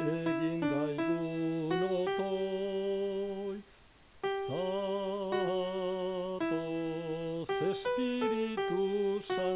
egin daigun otoi, Satos Espiritu Santo,